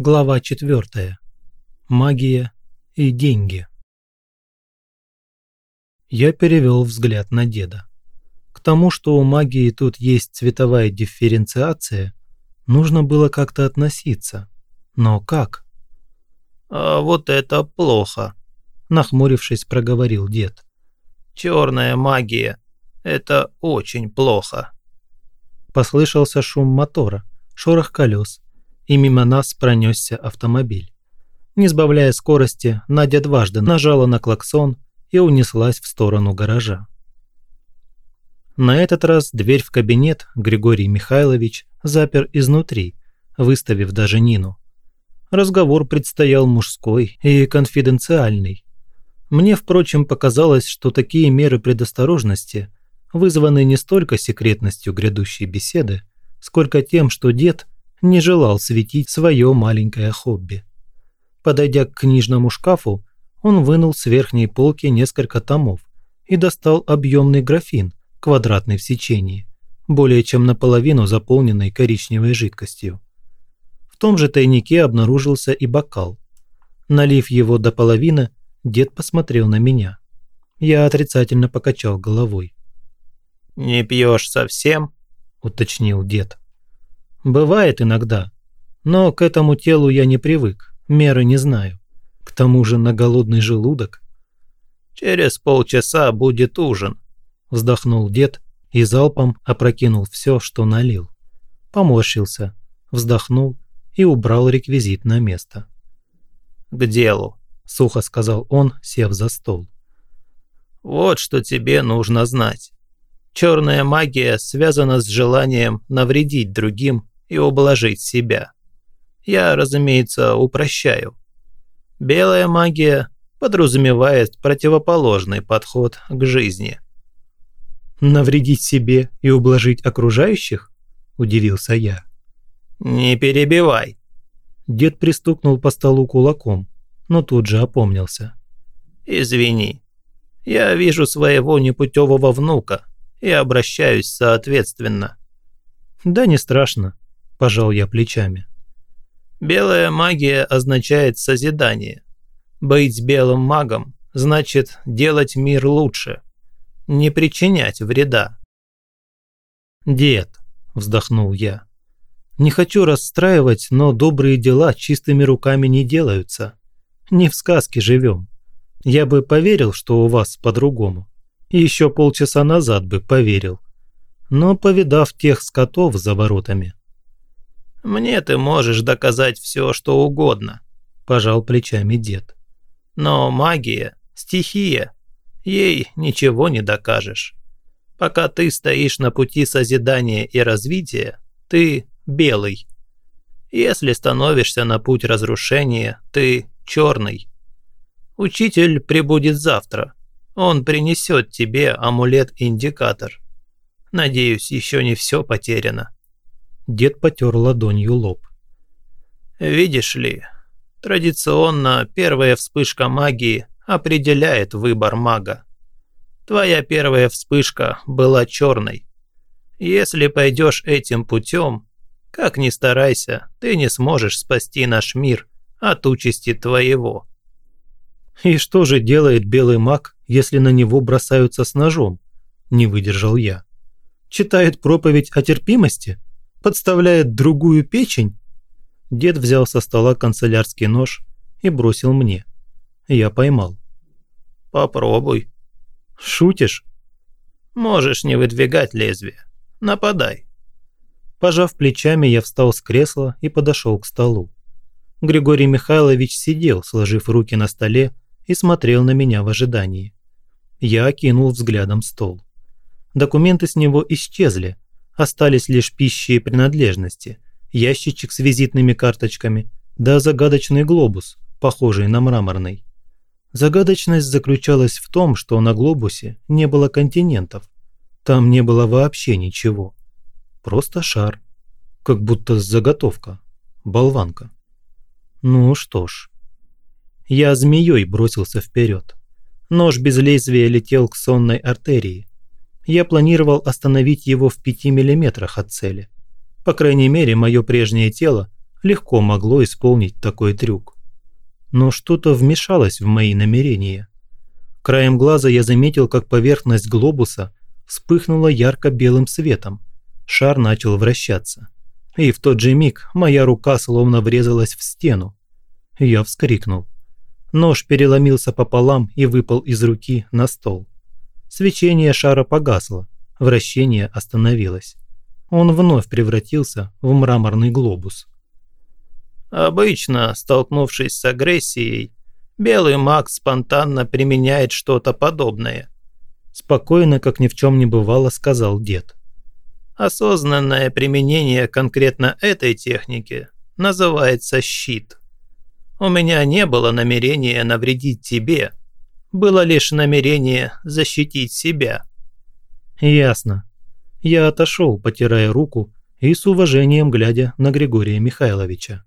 Глава 4. Магия и деньги. Я перевел взгляд на деда. К тому, что у магии тут есть цветовая дифференциация, нужно было как-то относиться. Но как? «А вот это плохо», – нахмурившись, проговорил дед. «Черная магия – это очень плохо». Послышался шум мотора, шорох колес – и мимо нас пронесся автомобиль. Не сбавляя скорости, Надя дважды нажала на клаксон и унеслась в сторону гаража. На этот раз дверь в кабинет Григорий Михайлович запер изнутри, выставив даже Нину. Разговор предстоял мужской и конфиденциальный. Мне, впрочем, показалось, что такие меры предосторожности вызваны не столько секретностью грядущей беседы, сколько тем, что дед – не желал светить свое маленькое хобби. Подойдя к книжному шкафу, он вынул с верхней полки несколько томов и достал объемный графин, квадратный в сечении, более чем наполовину заполненный коричневой жидкостью. В том же тайнике обнаружился и бокал. Налив его до половины, дед посмотрел на меня. Я отрицательно покачал головой. «Не пьешь совсем?» – уточнил дед. Бывает иногда. Но к этому телу я не привык, меры не знаю. К тому же на голодный желудок. «Через полчаса будет ужин», – вздохнул дед и залпом опрокинул все, что налил. Поморщился, вздохнул и убрал реквизит на место. «К делу», – сухо сказал он, сев за стол. «Вот что тебе нужно знать. Черная магия связана с желанием навредить другим и ублажить себя. Я, разумеется, упрощаю. Белая магия подразумевает противоположный подход к жизни. «Навредить себе и ублажить окружающих?» – удивился я. «Не перебивай!» Дед пристукнул по столу кулаком, но тут же опомнился. «Извини, я вижу своего непутевого внука и обращаюсь соответственно». «Да не страшно», – пожал я плечами. «Белая магия означает созидание. Быть белым магом значит делать мир лучше, не причинять вреда». «Дед», – вздохнул я, – «не хочу расстраивать, но добрые дела чистыми руками не делаются. Не в сказке живем. Я бы поверил, что у вас по-другому. Еще полчаса назад бы поверил. Но повидав тех скотов за воротами, «Мне ты можешь доказать все, что угодно», – пожал плечами дед. «Но магия – стихия. Ей ничего не докажешь. Пока ты стоишь на пути созидания и развития, ты белый. Если становишься на путь разрушения, ты черный. Учитель прибудет завтра. Он принесет тебе амулет-индикатор. Надеюсь, еще не все потеряно». Дед потер ладонью лоб. «Видишь ли, традиционно первая вспышка магии определяет выбор мага. Твоя первая вспышка была черной. Если пойдешь этим путем, как ни старайся, ты не сможешь спасти наш мир от участи твоего». «И что же делает белый маг, если на него бросаются с ножом?» – не выдержал я. «Читает проповедь о терпимости?» подставляет другую печень?» Дед взял со стола канцелярский нож и бросил мне. Я поймал. «Попробуй». «Шутишь?» «Можешь не выдвигать лезвие. Нападай». Пожав плечами, я встал с кресла и подошел к столу. Григорий Михайлович сидел, сложив руки на столе, и смотрел на меня в ожидании. Я окинул взглядом стол. Документы с него исчезли, Остались лишь пищи и принадлежности, ящичек с визитными карточками, да загадочный глобус, похожий на мраморный. Загадочность заключалась в том, что на глобусе не было континентов. Там не было вообще ничего. Просто шар. Как будто заготовка. Болванка. Ну что ж. Я змеей бросился вперед. Нож без лезвия летел к сонной артерии я планировал остановить его в пяти миллиметрах от цели. По крайней мере, мое прежнее тело легко могло исполнить такой трюк. Но что-то вмешалось в мои намерения. Краем глаза я заметил, как поверхность глобуса вспыхнула ярко-белым светом. Шар начал вращаться. И в тот же миг моя рука словно врезалась в стену. Я вскрикнул. Нож переломился пополам и выпал из руки на стол. Свечение шара погасло, вращение остановилось. Он вновь превратился в мраморный глобус. Обычно, столкнувшись с агрессией, белый маг спонтанно применяет что-то подобное. Спокойно, как ни в чем не бывало, сказал дед. Осознанное применение конкретно этой техники называется щит. У меня не было намерения навредить тебе, было лишь намерение защитить себя. Ясно. Я отошел, потирая руку и с уважением глядя на Григория Михайловича.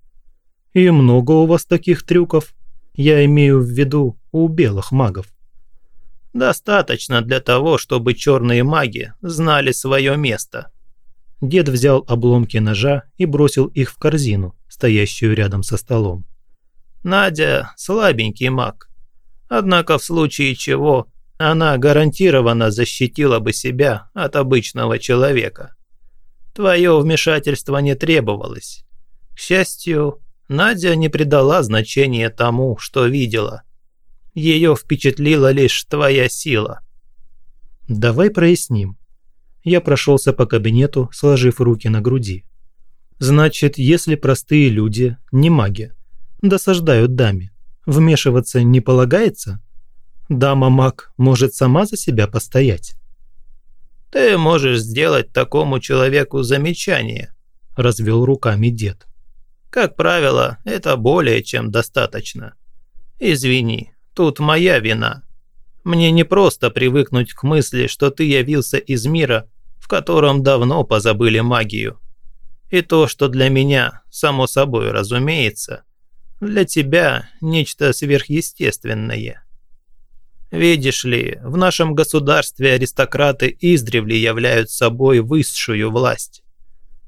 «И много у вас таких трюков? Я имею в виду у белых магов». «Достаточно для того, чтобы черные маги знали свое место». Дед взял обломки ножа и бросил их в корзину, стоящую рядом со столом. «Надя – слабенький маг. Однако в случае чего она гарантированно защитила бы себя от обычного человека. Твое вмешательство не требовалось. К счастью, Надя не придала значения тому, что видела. Ее впечатлила лишь твоя сила. Давай проясним. Я прошелся по кабинету, сложив руки на груди. Значит, если простые люди, не маги, досаждают даме, вмешиваться не полагается? Дама-маг может сама за себя постоять. «Ты можешь сделать такому человеку замечание», – развел руками дед. Как правило, это более чем достаточно. Извини, тут моя вина. Мне не просто привыкнуть к мысли, что ты явился из мира, в котором давно позабыли магию. И то, что для меня, само собой разумеется, для тебя нечто сверхъестественное. Видишь ли, в нашем государстве аристократы издревле являются собой высшую власть.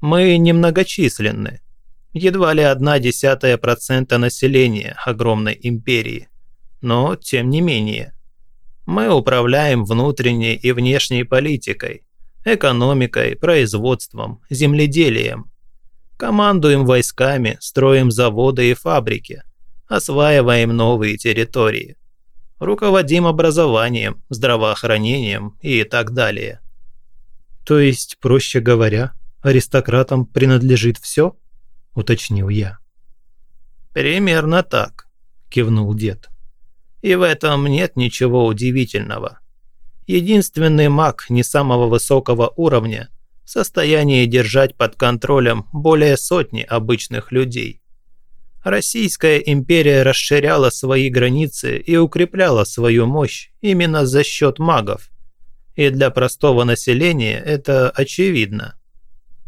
Мы немногочисленны, едва ли одна десятая процента населения огромной империи. Но, тем не менее, мы управляем внутренней и внешней политикой, экономикой, производством, земледелием. Командуем войсками, строим заводы и фабрики, осваиваем новые территории. Руководим образованием, здравоохранением и так далее. То есть, проще говоря, аристократам принадлежит все? – уточнил я. «Примерно так», – кивнул дед. «И в этом нет ничего удивительного. Единственный маг не самого высокого уровня в состоянии держать под контролем более сотни обычных людей. Российская империя расширяла свои границы и укрепляла свою мощь именно за счет магов. И для простого населения это очевидно.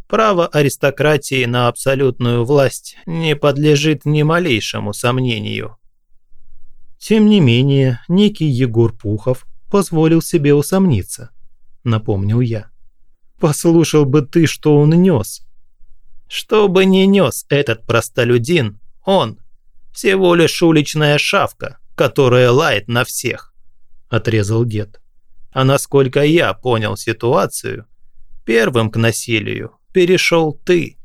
Право аристократии на абсолютную власть не подлежит ни малейшему сомнению. Тем не менее, некий Егор Пухов позволил себе усомниться, напомнил я. Послушал бы ты, что он нес. Что бы ни нес этот простолюдин, он всего лишь уличная шавка, которая лает на всех, отрезал дед. А насколько я понял ситуацию, первым к насилию перешел ты.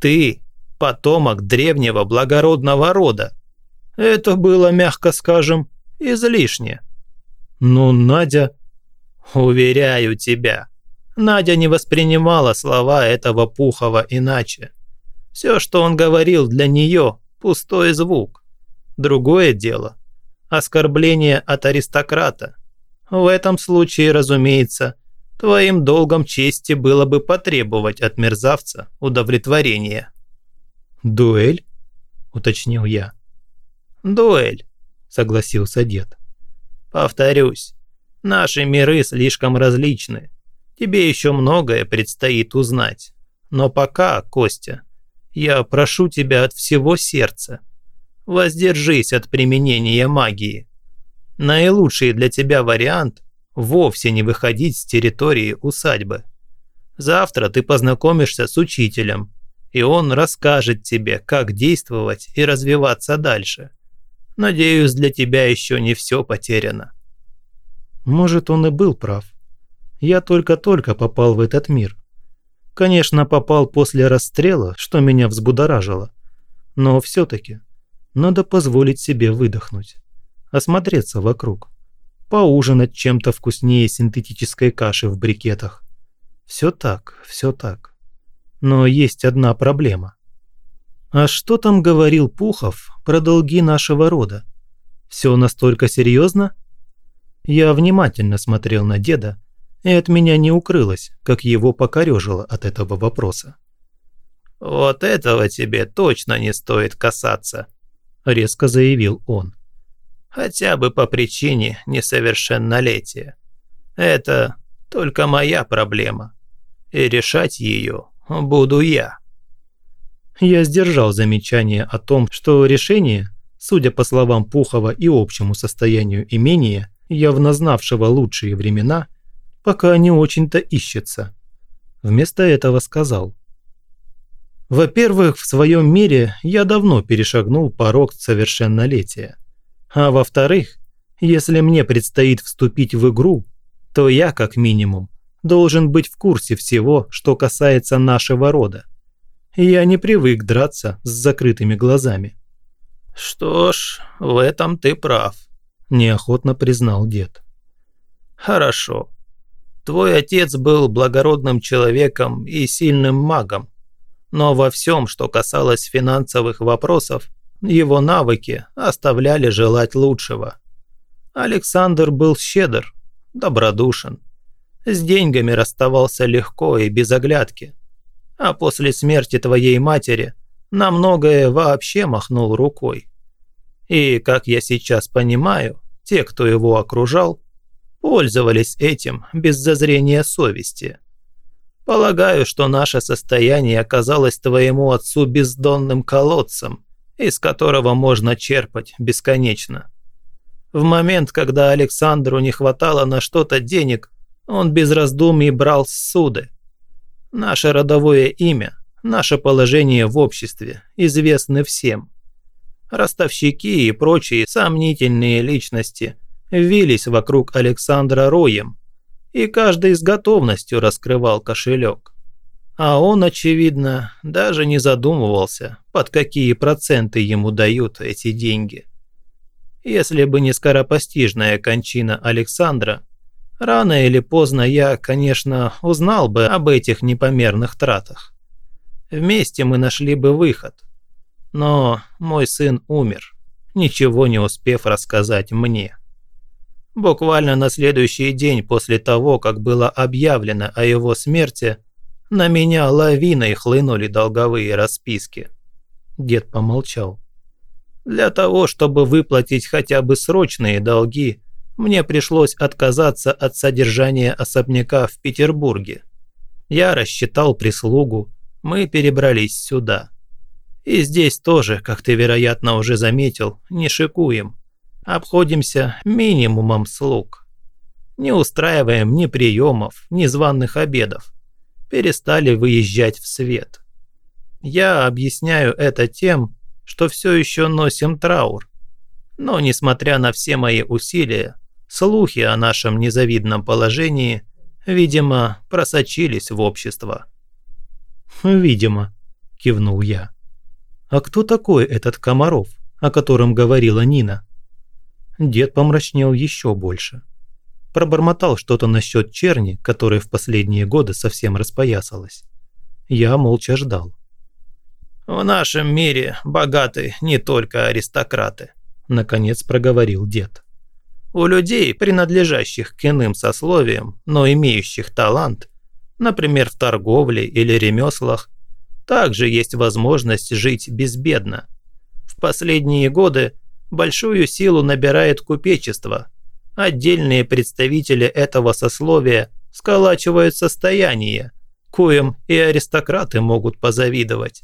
Ты – потомок древнего благородного рода. Это было, мягко скажем, излишне. Но Надя... Уверяю тебя, Надя не воспринимала слова этого Пухова иначе. Все, что он говорил для нее – пустой звук. Другое дело – оскорбление от аристократа. В этом случае, разумеется, твоим долгом чести было бы потребовать от мерзавца удовлетворения». «Дуэль?» – уточнил я. «Дуэль», – согласился дед. «Повторюсь, наши миры слишком различны. Тебе еще многое предстоит узнать. Но пока, Костя, я прошу тебя от всего сердца. Воздержись от применения магии. Наилучший для тебя вариант вовсе не выходить с территории усадьбы. Завтра ты познакомишься с учителем, и он расскажет тебе, как действовать и развиваться дальше. Надеюсь, для тебя еще не все потеряно». Может, он и был прав. Я только-только попал в этот мир. Конечно, попал после расстрела, что меня взбудоражило. Но все-таки надо позволить себе выдохнуть, осмотреться вокруг, поужинать чем-то вкуснее синтетической каши в брикетах. Все так, все так. Но есть одна проблема. А что там говорил Пухов про долги нашего рода? Все настолько серьезно? Я внимательно смотрел на деда, и от меня не укрылось, как его покорежило от этого вопроса. «Вот этого тебе точно не стоит касаться», – резко заявил он. «Хотя бы по причине несовершеннолетия. Это только моя проблема, и решать ее буду я». Я сдержал замечание о том, что решение, судя по словам Пухова и общему состоянию имения, явно знавшего лучшие времена, пока не очень-то ищется. Вместо этого сказал. Во-первых, в своем мире я давно перешагнул порог совершеннолетия. А во-вторых, если мне предстоит вступить в игру, то я, как минимум, должен быть в курсе всего, что касается нашего рода. Я не привык драться с закрытыми глазами. «Что ж, в этом ты прав», – неохотно признал дед. «Хорошо. Твой отец был благородным человеком и сильным магом, но во всем, что касалось финансовых вопросов, его навыки оставляли желать лучшего. Александр был щедр, добродушен, с деньгами расставался легко и без оглядки, а после смерти твоей матери на многое вообще махнул рукой. И, как я сейчас понимаю, те, кто его окружал, пользовались этим без зазрения совести. Полагаю, что наше состояние оказалось твоему отцу бездонным колодцем, из которого можно черпать бесконечно. В момент, когда Александру не хватало на что-то денег, он без раздумий брал суды. Наше родовое имя, наше положение в обществе известны всем. Ростовщики и прочие сомнительные личности вились вокруг Александра роем, и каждый с готовностью раскрывал кошелек. А он, очевидно, даже не задумывался, под какие проценты ему дают эти деньги. Если бы не скоропостижная кончина Александра, Рано или поздно я, конечно, узнал бы об этих непомерных тратах. Вместе мы нашли бы выход. Но мой сын умер, ничего не успев рассказать мне. Буквально на следующий день после того, как было объявлено о его смерти, на меня лавиной хлынули долговые расписки. Дед помолчал. Для того, чтобы выплатить хотя бы срочные долги, мне пришлось отказаться от содержания особняка в Петербурге. Я рассчитал прислугу, мы перебрались сюда. И здесь тоже, как ты, вероятно, уже заметил, не шикуем. Обходимся минимумом слуг. Не устраиваем ни приемов, ни званных обедов. Перестали выезжать в свет. Я объясняю это тем, что все еще носим траур. Но, несмотря на все мои усилия, Слухи о нашем незавидном положении, видимо, просочились в общество. «Видимо», – кивнул я. «А кто такой этот Комаров, о котором говорила Нина?» Дед помрачнел еще больше. Пробормотал что-то насчет черни, которая в последние годы совсем распоясалась. Я молча ждал. «В нашем мире богаты не только аристократы», – наконец проговорил дед. У людей, принадлежащих к иным сословиям, но имеющих талант, например, в торговле или ремеслах, также есть возможность жить безбедно. В последние годы большую силу набирает купечество. Отдельные представители этого сословия сколачивают состояние, коим и аристократы могут позавидовать.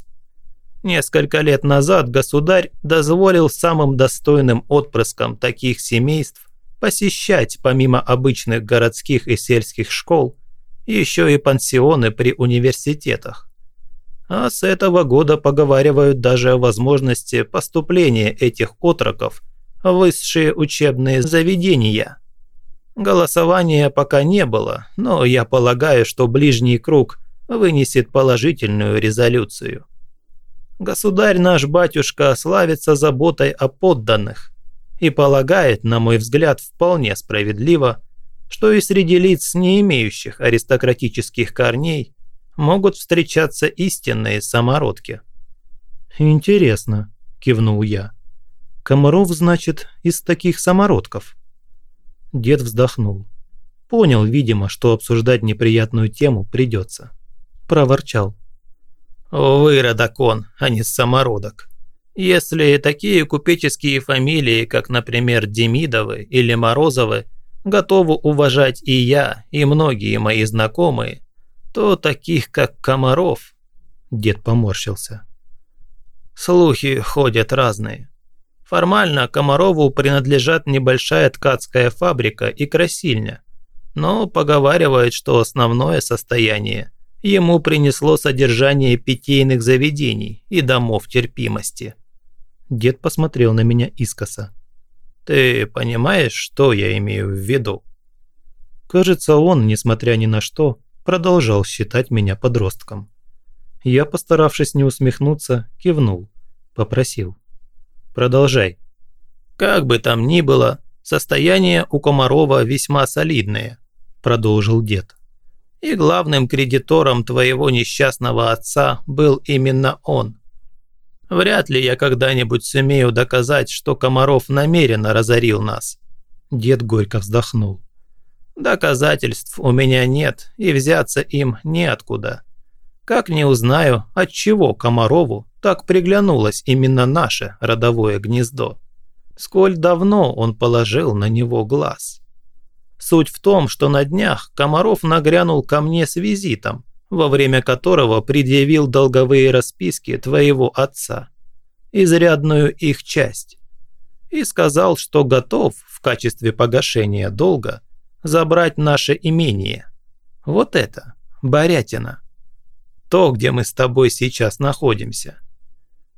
Несколько лет назад государь дозволил самым достойным отпрыскам таких семейств посещать помимо обычных городских и сельских школ еще и пансионы при университетах. А с этого года поговаривают даже о возможности поступления этих отроков в высшие учебные заведения. Голосования пока не было, но я полагаю, что ближний круг вынесет положительную резолюцию. Государь наш батюшка славится заботой о подданных и полагает, на мой взгляд, вполне справедливо, что и среди лиц, не имеющих аристократических корней, могут встречаться истинные самородки. «Интересно», – кивнул я. «Комаров, значит, из таких самородков?» Дед вздохнул. Понял, видимо, что обсуждать неприятную тему придется. Проворчал. «Выродок он, а не самородок. Если такие купеческие фамилии, как, например, Демидовы или Морозовы, готовы уважать и я, и многие мои знакомые, то таких, как Комаров...» Дед поморщился. «Слухи ходят разные. Формально Комарову принадлежат небольшая ткацкая фабрика и красильня, но поговаривают, что основное состояние ему принесло содержание питейных заведений и домов терпимости». Дед посмотрел на меня искоса. «Ты понимаешь, что я имею в виду?» Кажется, он, несмотря ни на что, продолжал считать меня подростком. Я, постаравшись не усмехнуться, кивнул, попросил. «Продолжай». «Как бы там ни было, состояние у Комарова весьма солидное», – продолжил дед. «И главным кредитором твоего несчастного отца был именно он. Вряд ли я когда-нибудь сумею доказать, что Комаров намеренно разорил нас». Дед горько вздохнул. «Доказательств у меня нет, и взяться им неоткуда. Как не узнаю, от чего Комарову так приглянулось именно наше родовое гнездо. Сколь давно он положил на него глаз. Суть в том, что на днях Комаров нагрянул ко мне с визитом, во время которого предъявил долговые расписки твоего отца, изрядную их часть, и сказал, что готов в качестве погашения долга забрать наше имение. Вот это, Борятина. То, где мы с тобой сейчас находимся.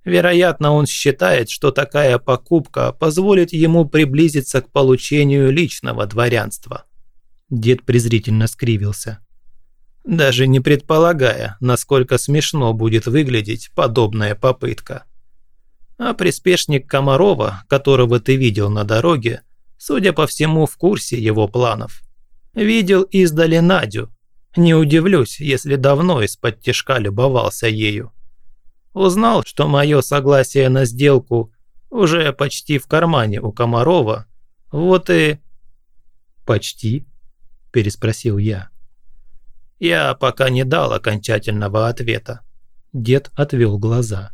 Вероятно, он считает, что такая покупка позволит ему приблизиться к получению личного дворянства. Дед презрительно скривился даже не предполагая, насколько смешно будет выглядеть подобная попытка. А приспешник Комарова, которого ты видел на дороге, судя по всему, в курсе его планов. Видел издали Надю. Не удивлюсь, если давно из-под тяжка любовался ею. Узнал, что мое согласие на сделку уже почти в кармане у Комарова, вот и... «Почти?» – переспросил я. Я пока не дал окончательного ответа. Дед отвел глаза.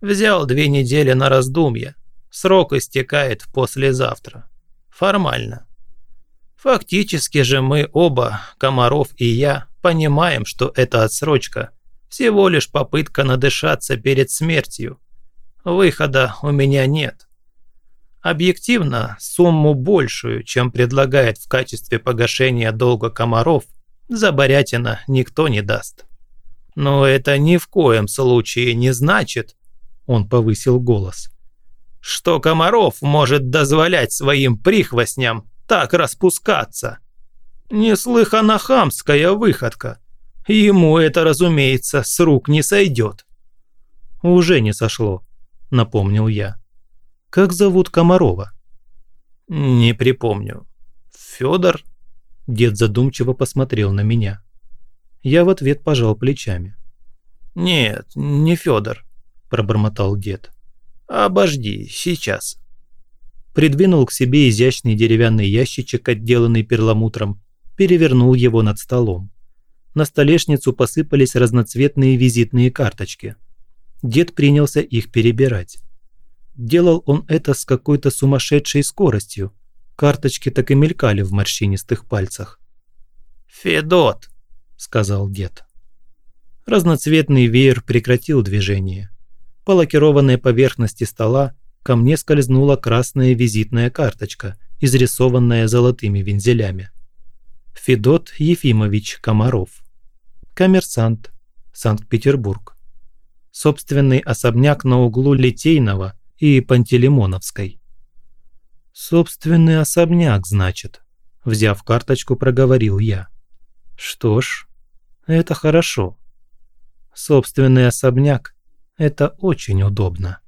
Взял две недели на раздумье. Срок истекает послезавтра. Формально. Фактически же мы оба, Комаров и я, понимаем, что эта отсрочка всего лишь попытка надышаться перед смертью. Выхода у меня нет. Объективно, сумму большую, чем предлагает в качестве погашения долга Комаров, за Борятина никто не даст. Но это ни в коем случае не значит, он повысил голос, что Комаров может дозволять своим прихвостням так распускаться. Неслыханно хамская выходка. Ему это, разумеется, с рук не сойдет. Уже не сошло, напомнил я. Как зовут Комарова? Не припомню. Федор Дед задумчиво посмотрел на меня. Я в ответ пожал плечами. «Нет, не Федор», – пробормотал дед. «Обожди, сейчас». Придвинул к себе изящный деревянный ящичек, отделанный перламутром, перевернул его над столом. На столешницу посыпались разноцветные визитные карточки. Дед принялся их перебирать. Делал он это с какой-то сумасшедшей скоростью, Карточки так и мелькали в морщинистых пальцах. «Федот», – сказал дед. Разноцветный веер прекратил движение. По лакированной поверхности стола ко мне скользнула красная визитная карточка, изрисованная золотыми вензелями. Федот Ефимович Комаров. Коммерсант. Санкт-Петербург. Собственный особняк на углу Литейного и Пантелеймоновской. «Собственный особняк, значит», – взяв карточку, проговорил я. «Что ж, это хорошо. Собственный особняк – это очень удобно».